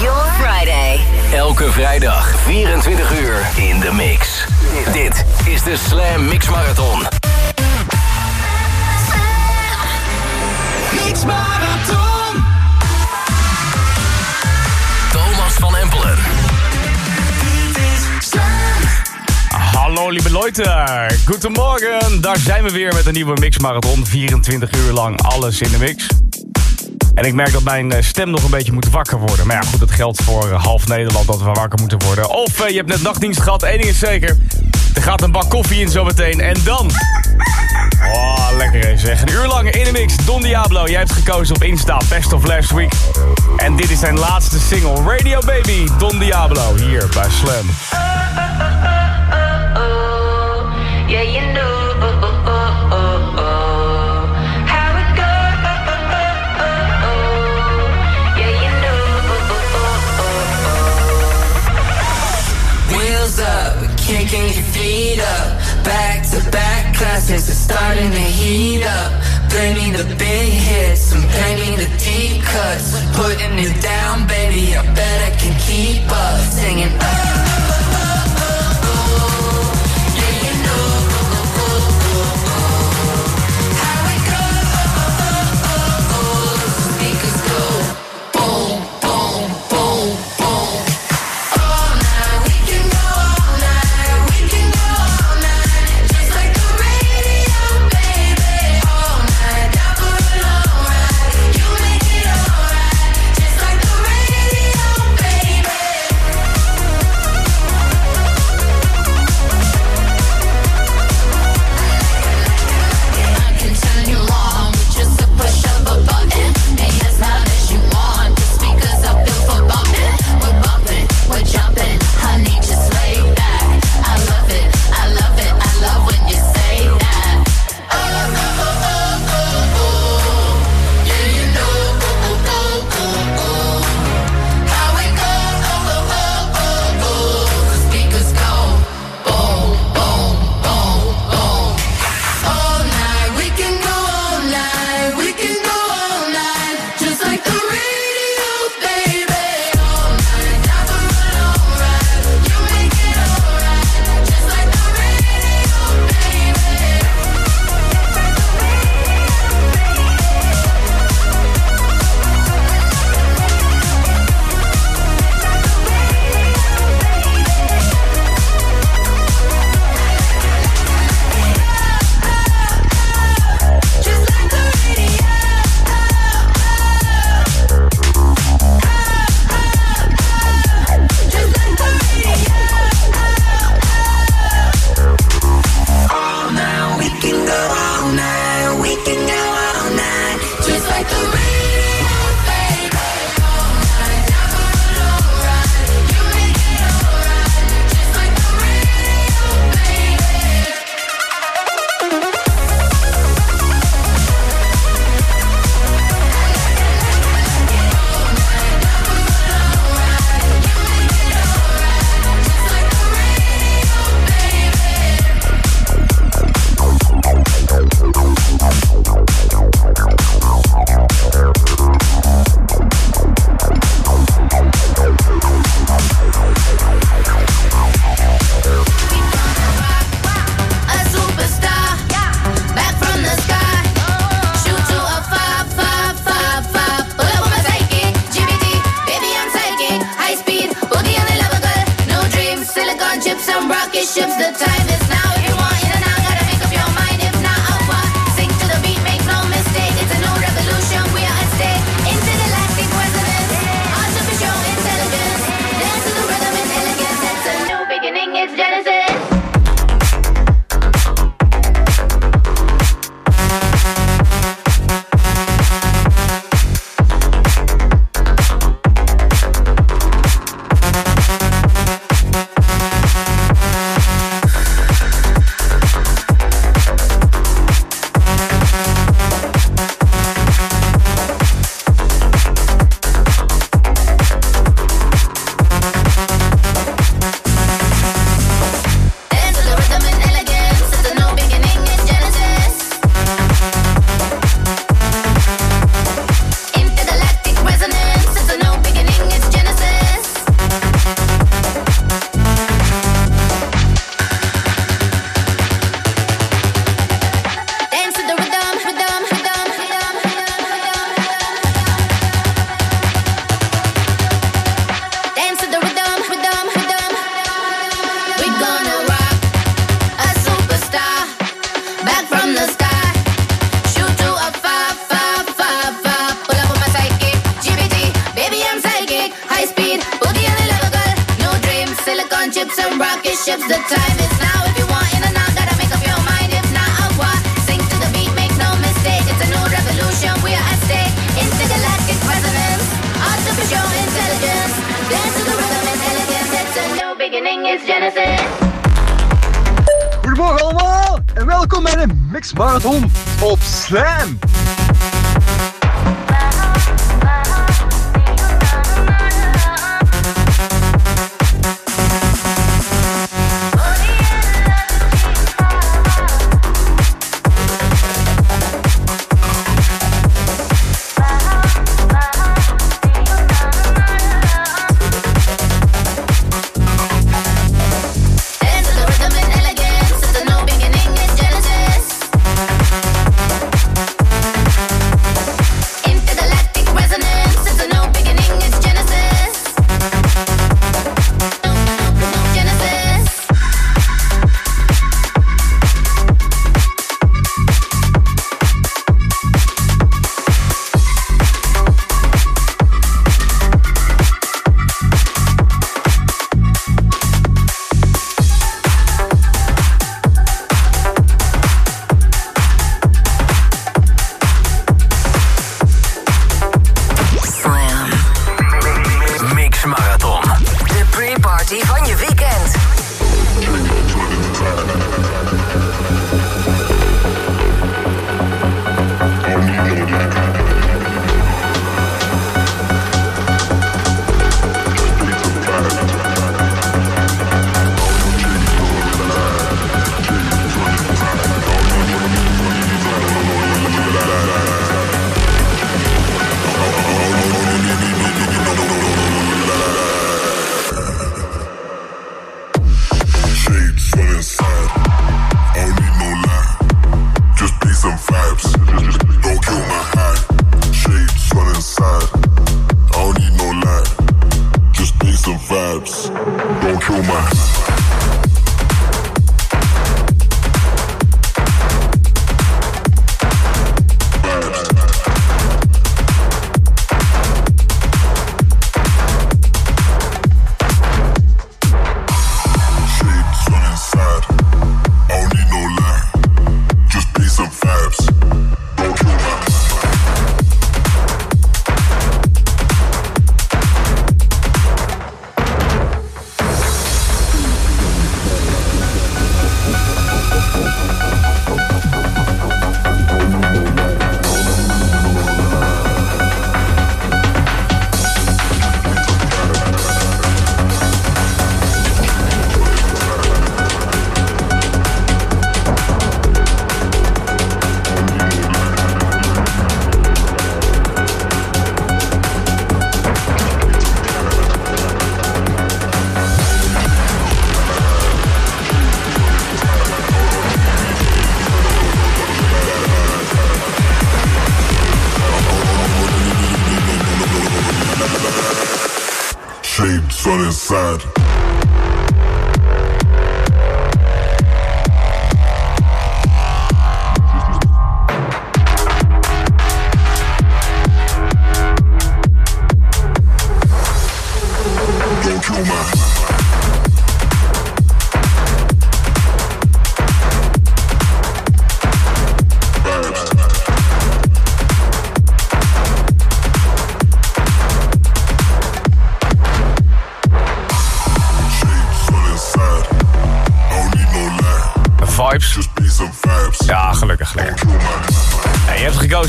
your Friday. Elke vrijdag 24 uur in de mix. Dit is de Slam Mix Marathon. Mix Marathon. Thomas van Empelen. Hallo lieve Leute, goedemorgen. Daar zijn we weer met een nieuwe Mix Marathon. 24 uur lang alles in de mix. En ik merk dat mijn eh, stem nog een beetje moet wakker worden. Maar ja, goed, dat geldt voor eh, half Nederland dat we wakker moeten worden. Of eh, je hebt net nachtdienst gehad, één ding is zeker. Er gaat een bak koffie in zometeen en dan... Oh, lekker eens zeg. Een uur lang in de mix. Don Diablo, jij hebt gekozen op Insta, Best of Last Week. En dit is zijn laatste single, Radio Baby, Don Diablo, hier bij Slam. Kicking your feet up. Back to back classes are starting to heat up. Me the big hits play me the deep cuts. Putting it down, baby, I bet I can keep up. Singing, oh,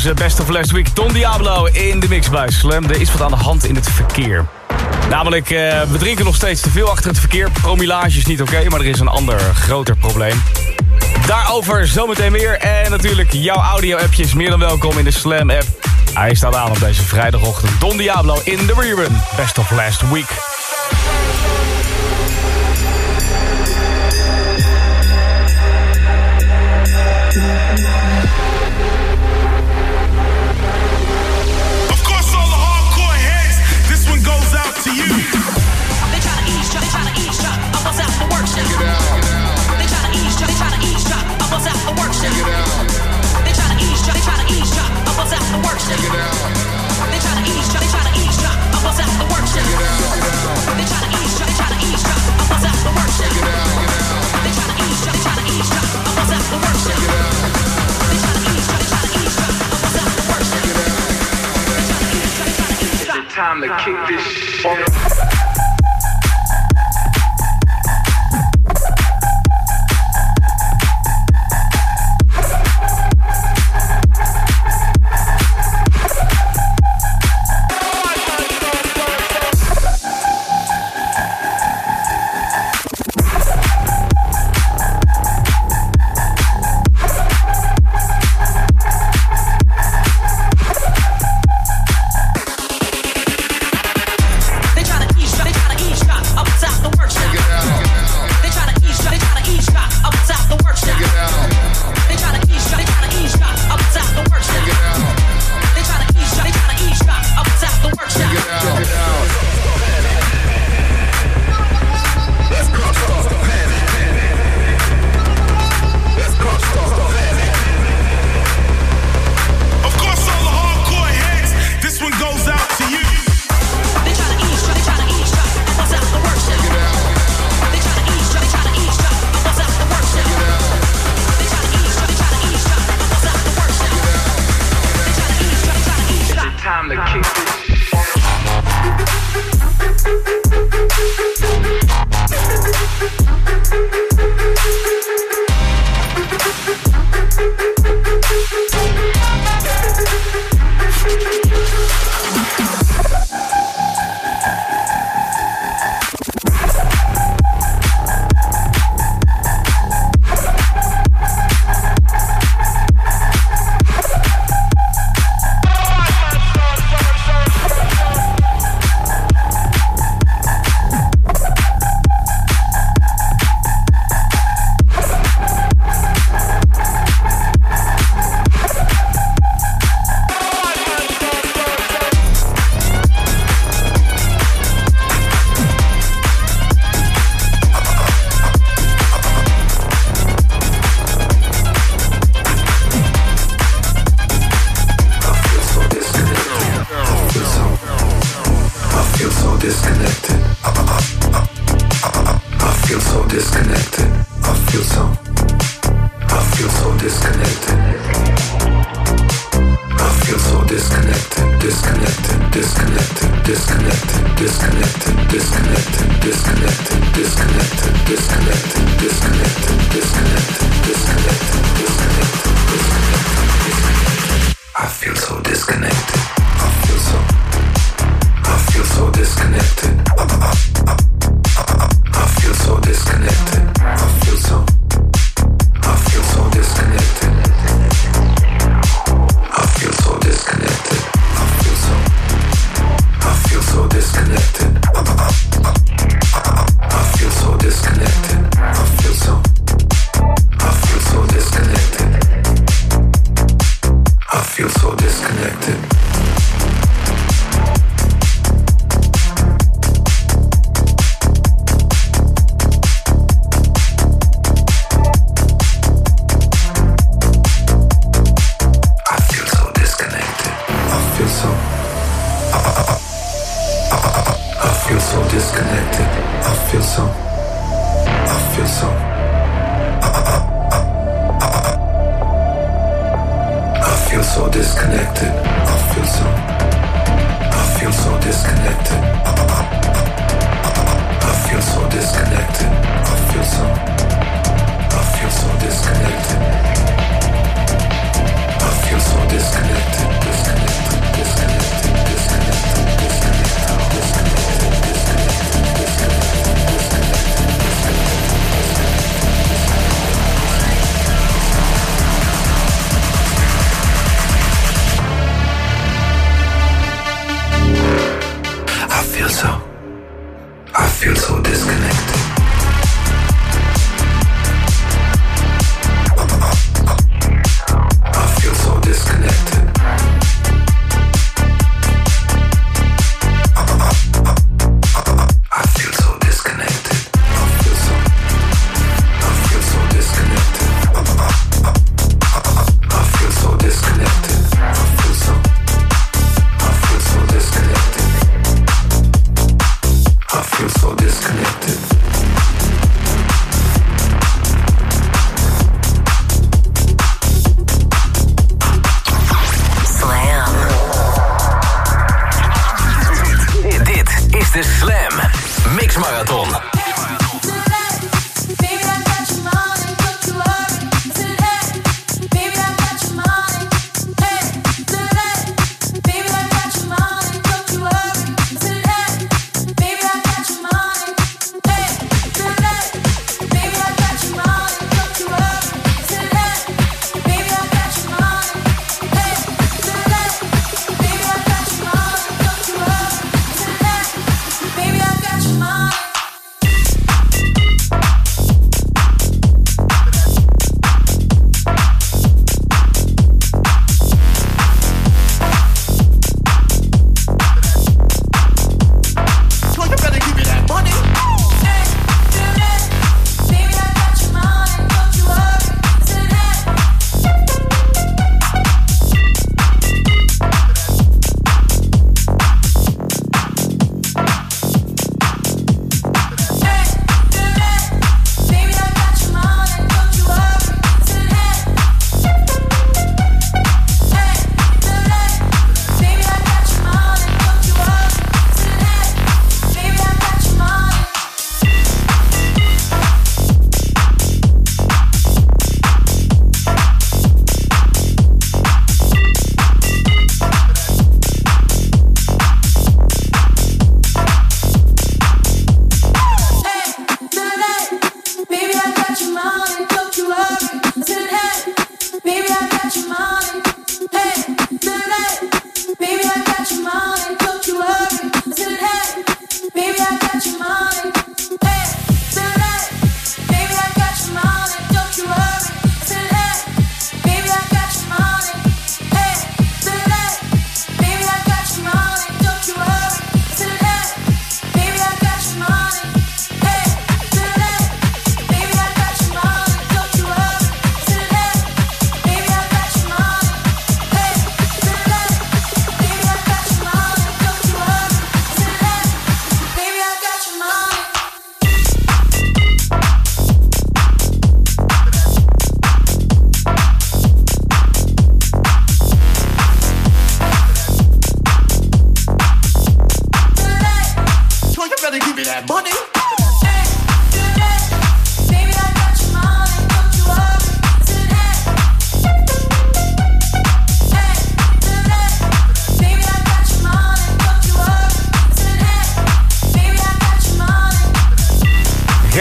Eh, Best of Last Week. Don Diablo in de mix bij Slam. Er is wat aan de hand in het verkeer. Namelijk, eh, we drinken nog steeds te veel achter het verkeer. Promillage is niet oké, maar er is een ander groter probleem. Daarover zometeen meer. En natuurlijk, jouw audio-appje is meer dan welkom in de Slam-app. Hij staat aan op deze vrijdagochtend. Don Diablo in de Rerun. Best of Last Week. Hola.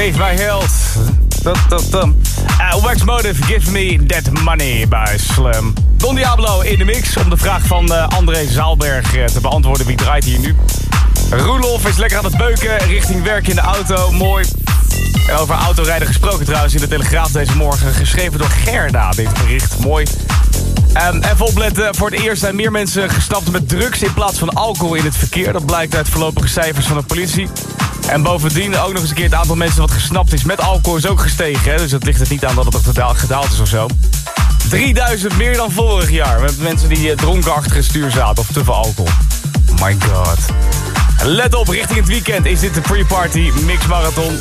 Geef mij geld. Dat, dat, dat. Uh, Wax Motive, Give Me That Money bij Slam. Don Diablo in de mix om de vraag van uh, André Zaalberg uh, te beantwoorden. Wie draait hier nu? Roelof is lekker aan het beuken richting werk in de auto. Mooi. Over autorijden gesproken trouwens in de Telegraaf deze morgen. Geschreven door Gerda, dit bericht. Mooi. Um, en volopletten, voor het eerst zijn meer mensen gestapt met drugs in plaats van alcohol in het verkeer. Dat blijkt uit voorlopige cijfers van de politie. En bovendien ook nog eens een keer het aantal mensen wat gesnapt is met alcohol is ook gestegen. Hè? Dus dat ligt het niet aan dat het nog gedaald is of zo. 3000 meer dan vorig jaar. Met mensen die uh, dronken achter het stuur zaten of te veel alcohol. My god. Let op, richting het weekend is dit de pre-party mix marathon.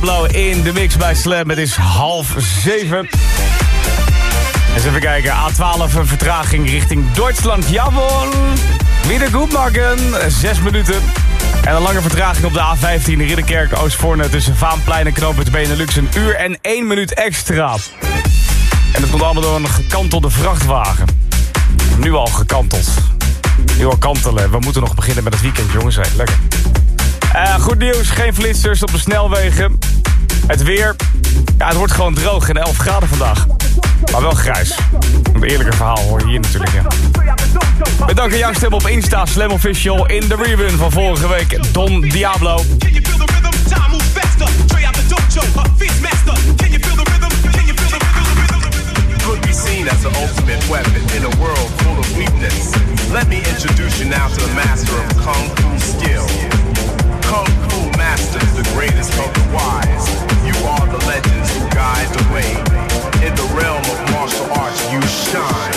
In de mix bij Slam. Het is half zeven. Eens even kijken. A12 een vertraging richting Duitsland. Jawohl. Wieder goed. Zes minuten. En een lange vertraging op de A15 Ridderkerk Oostvoorne tussen Vaanplein en Knoopend Benelux. Een uur en één minuut extra. En dat komt allemaal door een gekantelde vrachtwagen. Nu al gekanteld. Nu al kantelen. We moeten nog beginnen met het weekend, jongens. Lekker. Uh, goed nieuws, geen flitsers op de snelwegen. Het weer, ja, het wordt gewoon droog en 11 graden vandaag. Maar wel grijs. Een eerlijker verhaal hoor je hier natuurlijk. Ja. Bedankt aan jouw op Insta, Slam Official in de rerun van vorige week. Don Diablo. could be seen as the ultimate weapon in a world full of weakness. Let me introduce you now to the master of kung fu skill Kung Fu master, the greatest of the wise. You are the legends who guide the way. In the realm of martial arts, you shine.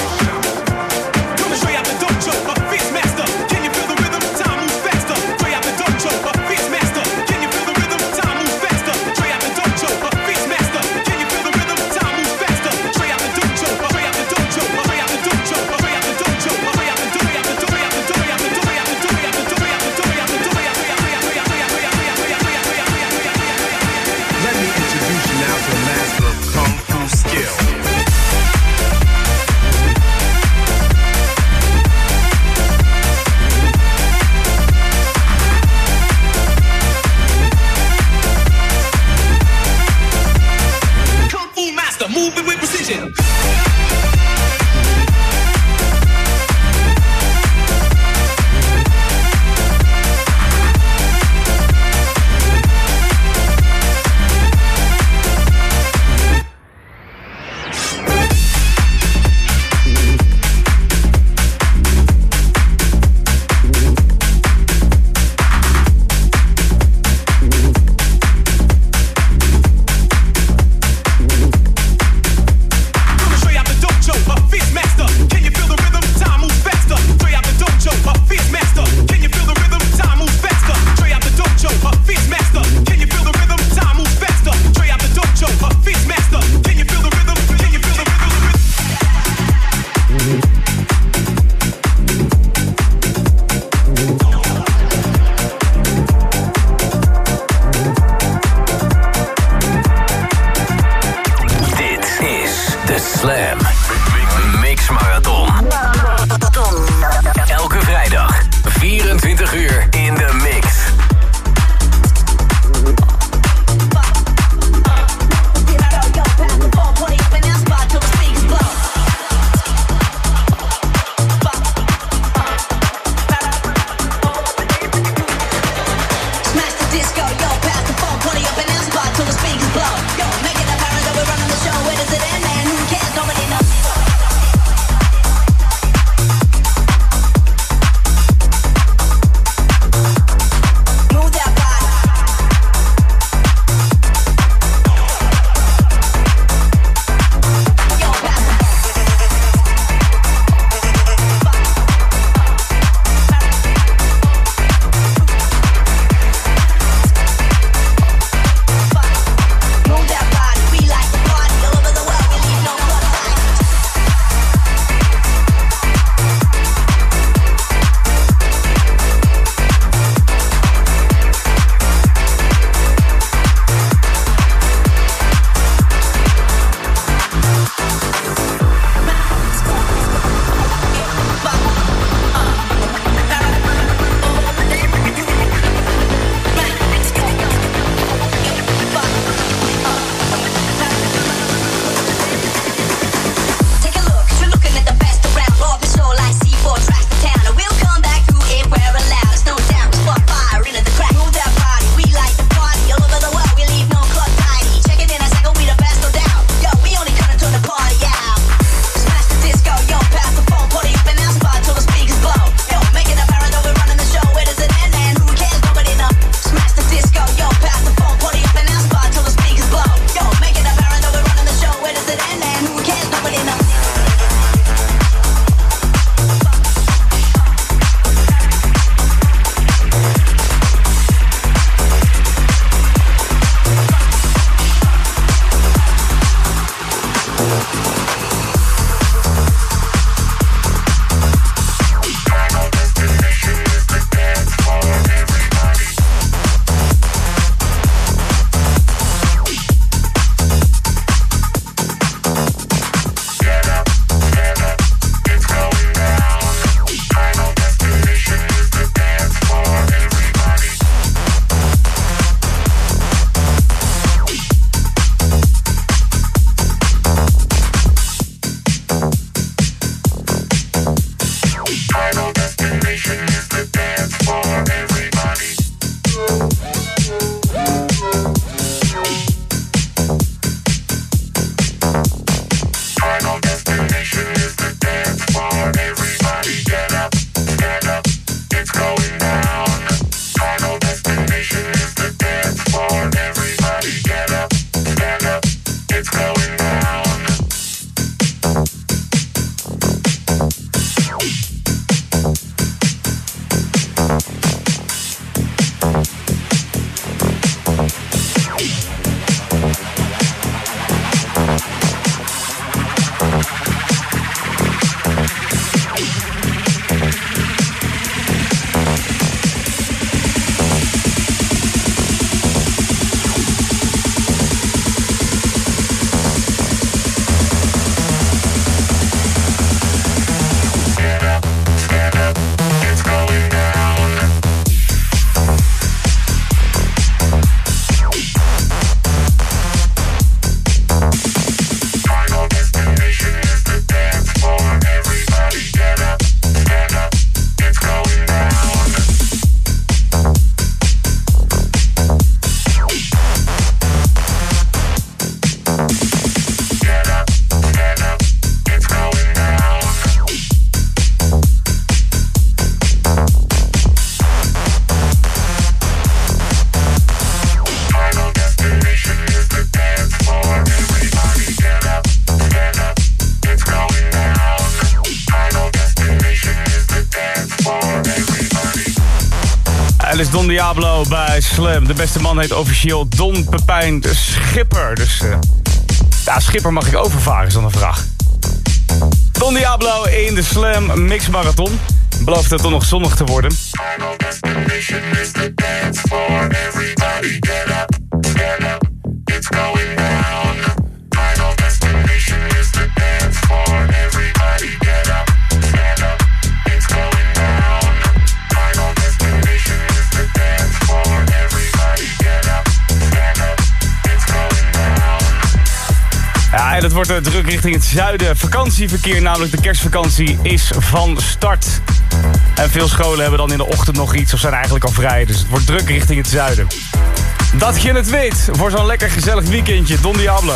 Diablo bij Slam. De beste man heet officieel Don Pepijn de Schipper. Dus eh, ja, Schipper mag ik overvaren, is dan een vraag. Don Diablo in de Slam Mix Marathon. Belooft het toch nog zonnig te worden. Wordt eh, druk richting het zuiden. Vakantieverkeer, namelijk de kerstvakantie, is van start. En veel scholen hebben dan in de ochtend nog iets of zijn eigenlijk al vrij. Dus het wordt druk richting het zuiden. Dat je het weet, voor zo'n lekker gezellig weekendje. Don Diablo.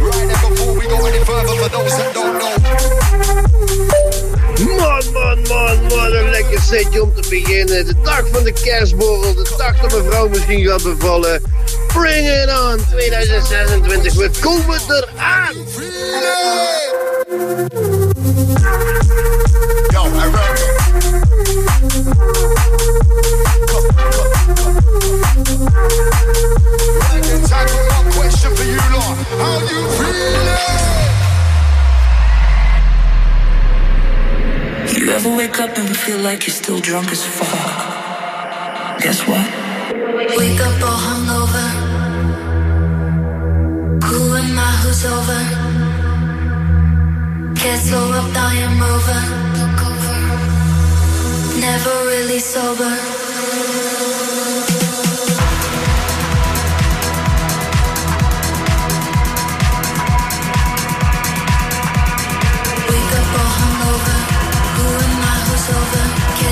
Right before we go any further for those that don't know. Man, man, man, man, een lekker setje om te beginnen. De dag van de kerstborrel, de dag dat mijn vrouw misschien gaat bevallen. Bring it on 2026, we komen eraan! You ever wake up and feel like you're still drunk as fuck? Guess what? Wake up all hungover. Who am I? Who's over? Can't slow I am over. Never really sober.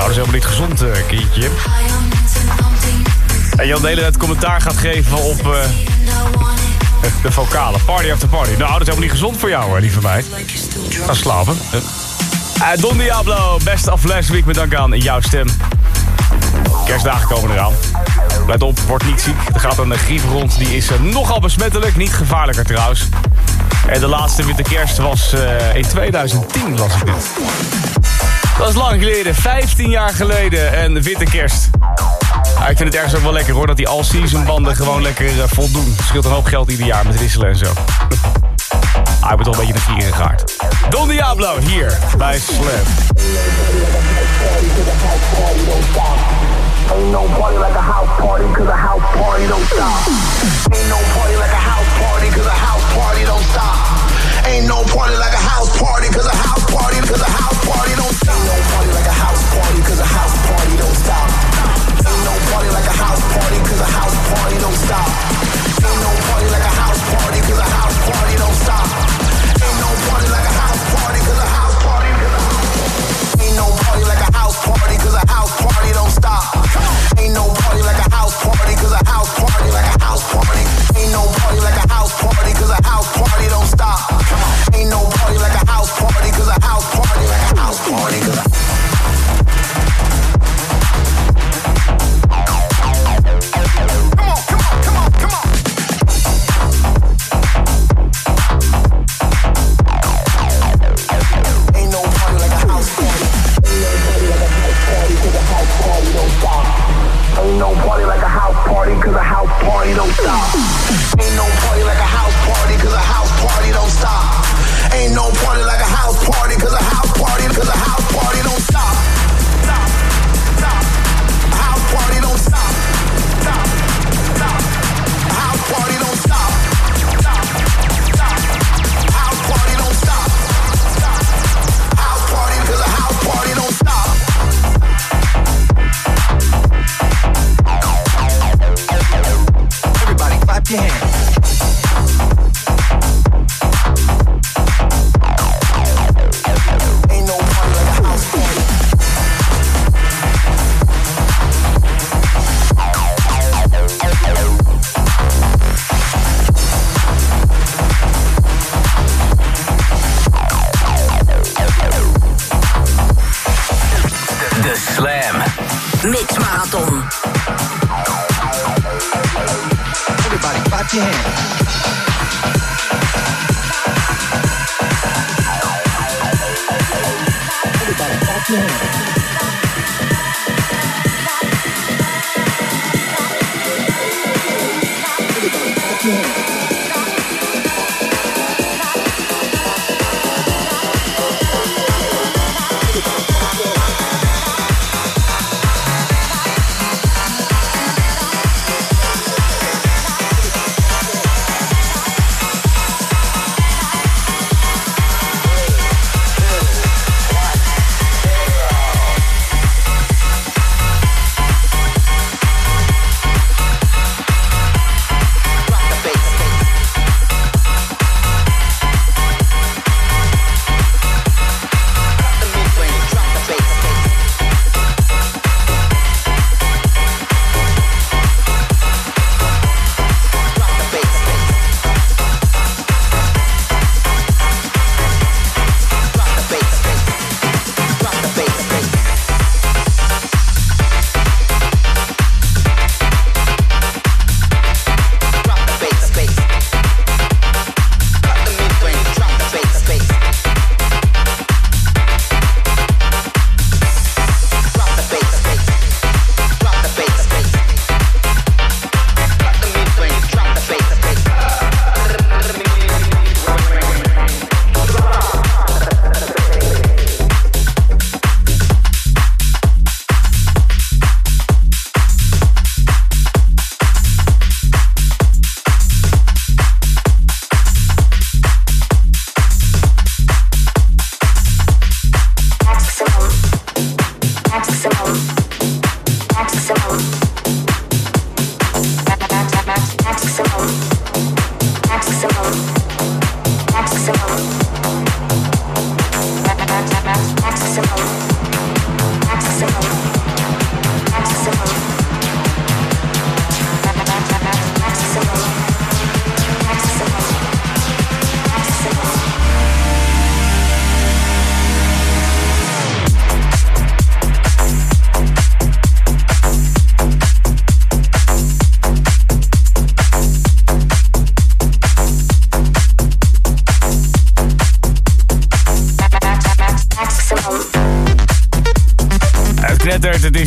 Nou, dat is helemaal niet gezond, eh kindje. En Jan de hele tijd commentaar gaat geven op eh, de vocale. Party after party. Nou, dat is helemaal niet gezond voor jou, hè, lieve meid. Ga slapen. Eh. Eh, Don Diablo, best of last week met dank aan jouw stem. Kerstdagen komen eraan. Let op, word niet ziek. Er gaat een griep rond, die is eh, nogal besmettelijk. Niet gevaarlijker trouwens. En de laatste witte kerst was eh, in 2010, las ik dit. Dat is lang geleden, 15 jaar geleden, een witte kerst. Ik vind het ergens ook wel lekker hoor, dat die all-season banden gewoon lekker eh, voldoen. Het scheelt een hoop geld ieder jaar met wisselen en zo. ah, ik ben toch een beetje de vieren. Don Diablo, hier bij Slam. Ain't no party like a house party, cause a house party don't stop. Ain't no party like a house party, cause a house party don't stop. Ain't no party like a house party, cause a house party, cause a house party don't stop. Ain't no party like a house party, cause a house party don't stop. Ain't no party like a house party, cause a house party don't stop. Ain't no party like a house party, cause a house party don't stop. morning.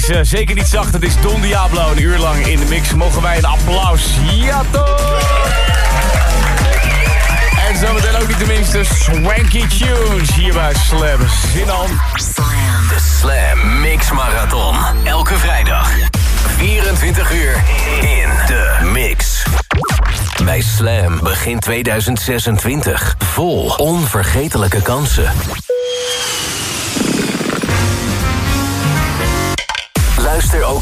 Eh, zeker niet zacht, het is Don Diablo. Een uur lang in de mix. Mogen wij een applaus? Ja, toch! En zometeen ook niet tenminste Swanky Tunes hier bij Slam. Zin aan. De Slam Mix Marathon. Elke vrijdag. 24 uur in de mix. Bij Slam begin 2026. Vol onvergetelijke kansen.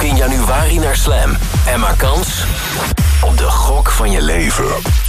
In januari naar Slam. En maak kans op de gok van je leven.